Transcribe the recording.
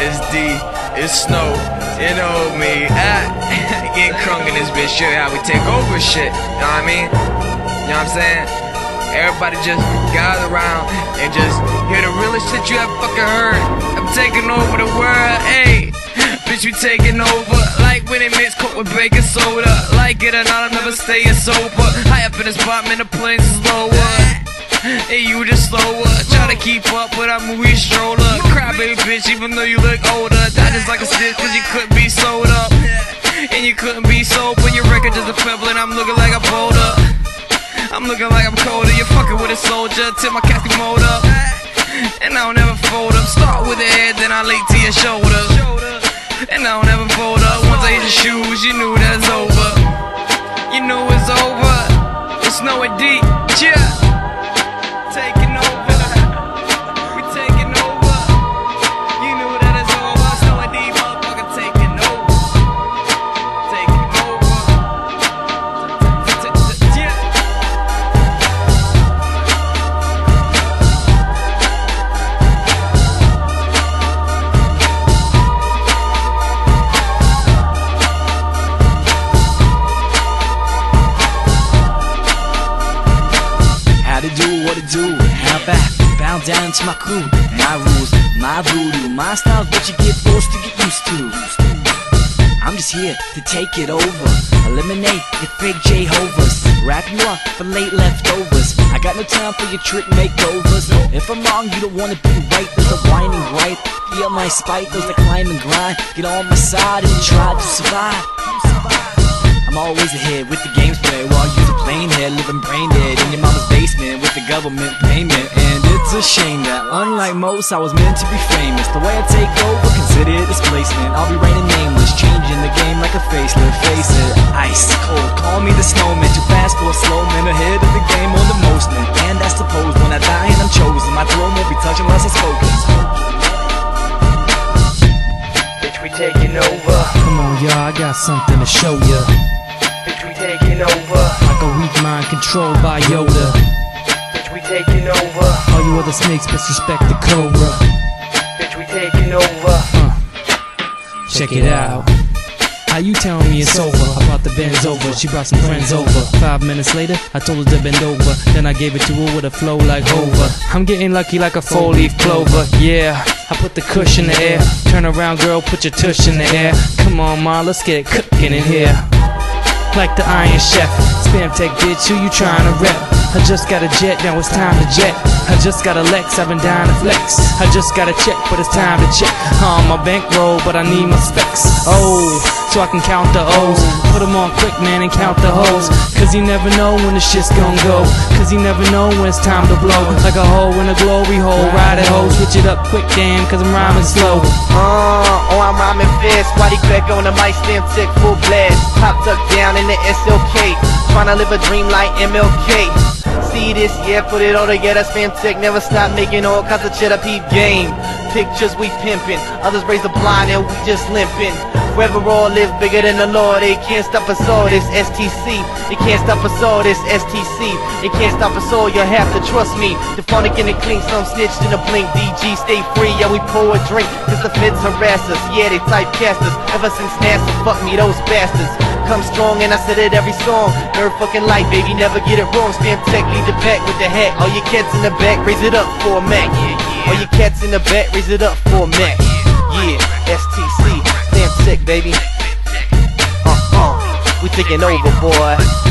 it's D, it's Snow, you know me. Ah, getting crunk in this bitch, show how we take over shit. You know what I mean? You know what I'm saying? Everybody just gather around and just hear the realest shit you ever fucking heard. I'm taking over the world, hey. Bitch, we taking over like when it mix coke with baking soda. Like it or not, I'm never staying sober. High up in this spot, man, the planes is lower. And you just slower, keep up, but I'm movie stroller. Cry baby bitch, even though you look older. Die just like a stick, cause you couldn't be sold up. And you couldn't be sober. Your record just a pebble, and I'm looking like a boulder. I'm looking like I'm colder. You're fucking with a soldier. Tip my casket mode up. And I don't ever fold up. Start with the head, then I lay to your shoulder. And I don't ever fold up. Once I hit your shoes, you knew that's over. You knew it's over. It's no deep. Bow down to my crew. My rules, my voodoo, my style's what you get forced to get used to. I'm just here to take it over, eliminate your fake Jehovah's, wrap you up for late leftovers. I got no time for your trick makeovers. If I'm wrong, you don't wanna be right. There's a whining right. Feel my spite, there's the climb and grind. Get on my side and try to survive. I'm always ahead with the games play while you're playing head, living brain dead in your mama's basement with the government payment. And it's a shame that, unlike most, I was meant to be famous. The way I take over, consider it displacement. I'll be reigning nameless, changing the game like a facelift. Face it, ice cold. Call me the snowman, too fast for a slow man. Ahead of the game on the most man. And that's supposed when I die and I'm chosen. My throne won't be touched unless I spoken. Bitch, we taking over. Come on, y'all, I got something to show ya. Taking over. Like a weak mind controlled by Yoda. Bitch, we taking over. All you other snakes best respect the cobra. Bitch, we taking over. Check it out. How you telling me it's over? I brought the Benz over, she brought some friends over. Five minutes later, I told her to bend over. Then I gave it to her with a flow like Hova. I'm getting lucky like a four leaf clover. Yeah, I put the cush in the air. Turn around, girl, put your tush in the air. Come on, ma, let's get it cooking in here. Like the Iron Chef. Spamtec bitch, who you trying to rep? I just got a jet, now it's time to jet. I just got a Lex, I've been dying to flex. I just got a check, but it's time to check. On my bankroll, but I need my specs. Oh, so I can count the O's. Put them on quick, man, and count the hoes. Cause you never know when the shit's gon' go. Cause you never know when it's time to blow. Like a hole in a glory hole. Ride it, hoe, switch it up quick, damn, cause I'm rhyming slow. Oh, fast. Whitey crack on the mic, stem tick, full blast. Pop tuck down in the SLK. Tryna live a dream like MLK. See this, yeah, put it all together. Spam never stop making all kinds of cheddar peep game. Pictures we pimpin', others raise the blind and we just limpin'. Wherever all live bigger than the law, they can't stop us all. This STC, they can't stop us all. This STC, they can't stop us all. You have to trust me. The phonic and the clean, some snitched in a blink. DG, stay free, yeah, we pour a drink. Cause the feds harass us, yeah, they typecast us. Ever since NASA, fuck me, those bastards. Come strong and I said it every song. Nerd fucking light, baby, never get it wrong. Spamtec, lead the pack with the hat. All your cats in the back, raise it up for a Mac. All your cats in the back, raise it up for Mac. Yeah, STC, Spam sick, baby. Uh uh, we taking over, boy.